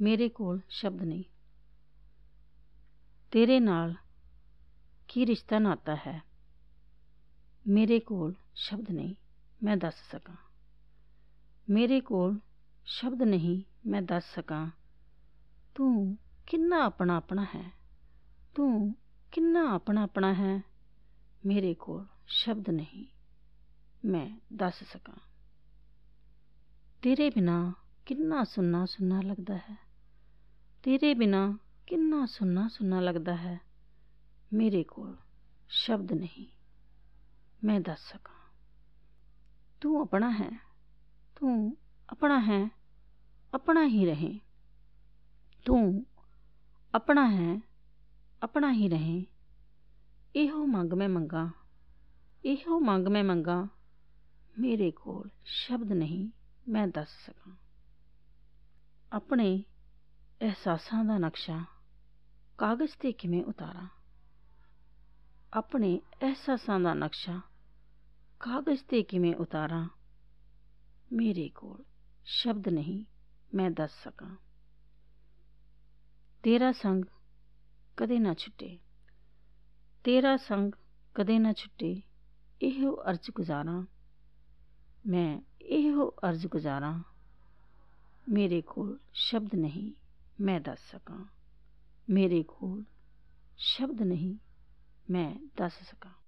ਮੇਰੇ ਕੋਲ ਸ਼ਬਦ ਨਹੀਂ। ਤੇਰੇ ਨਾਲ ਕੀ ਰਿਸ਼ਤਾ ਨਾਤਾ ਹੈ? ਮੇਰੇ ਕੋਲ ਸ਼ਬਦ ਨਹੀਂ, ਮੈਂ ਦੱਸ ਸਕਾਂ। ਮੇਰੇ ਕੋਲ ਸ਼ਬਦ ਨਹੀਂ, ਮੈਂ ਦੱਸ ਸਕਾਂ। ਤੂੰ ਕਿੰਨਾ ਆਪਣਾ ਆਪਣਾ ਹੈ? ਤੂੰ ਕਿੰਨਾ ਆਪਣਾ ਆਪਣਾ ਹੈ? ਮੇਰੇ ਕੋਲ ਸ਼ਬਦ ਨਹੀਂ, ਮੈਂ ਦੱਸ ਸਕਾਂ। ਤੇਰੇ ਬਿਨਾ ਕਿੰਨਾ ਸੁੰਨਾ ਸੁੰਨਾ ਲੱਗਦਾ ਹੈ? ਤੇਰੇ ਬਿਨਾ ਕਿੰਨਾ ਸੁੰਨਾ ਸੁੰਨਾ ਲੱਗਦਾ ਹੈ? ਮੇਰੇ ਕੋਲ ਸ਼ਬਦ ਨਹੀਂ। ਮੈਂ ਦੱਸ ਸਕਾਂ। ਤੂੰ ਆਪਣਾ ਹੈ। ਤੂੰ ਆਪਣਾ ਹੈ। ਆਪਣਾ ਹੀ ਰਹੇ। ਤੂੰ ਆਪਣਾ ਹੈ। ਆਪਣਾ ਹੀ ਰਹੇ। ਇਹੋ ਮੰਗ ਮੈਂ ਮੰਗਾ। ਇਹੋ ਮੰਗ ਮੈਂ ਮੰਗਾ। ਮੇਰੇ ਕੋਲ ਸ਼ਬਦ ਨਹੀਂ। ਮੈਂ ਦੱਸ ਸਕਾਂ। ਆਪਣੇ ਅਹਿਸਾਸਾਂ ਦਾ ਨਕਸ਼ਾ ਕਾਗਜ਼ ਤੇ ਕਿਵੇਂ ਉਤਾਰਾਂ? ਆਪਣੇ ਅਹਿਸਾਸਾਂ ਦਾ ਨਕਸ਼ਾ ਕਾਗਜ਼ ਤੇ ਕਿਵੇਂ ਉਤਾਰਾਂ? ਮੇਰੇ ਕੋਲ ਸ਼ਬਦ ਨਹੀਂ, ਮੈਂ ਦੱਸ ਸਕਾਂ। ਤੇਰਾ ਸੰਗ ਕਦੇ ਨਾ ਛੁੱਟੇ। ਤੇਰਾ ਸੰਗ ਕਦੇ ਨਾ ਛੁੱਟੇ। ਇਹੋ ਅਰਜ਼ ਗੁਜ਼ਾਰਾਂ। ਮੈਂ ਇਹੋ ਅਰਜ਼ ਗੁਜ਼ਾਰਾਂ। ਮੇਰੇ ਕੋਲ ਸ਼ਬਦ ਨਹੀਂ। ਮੈਂ ਦੱਸ ਸਕਾਂ। ਮੇਰੇ ਕੋਲ ਸ਼ਬਦ ਨਹੀਂ ਮੈਂ ਦੱਸ ਸਕਾਂ।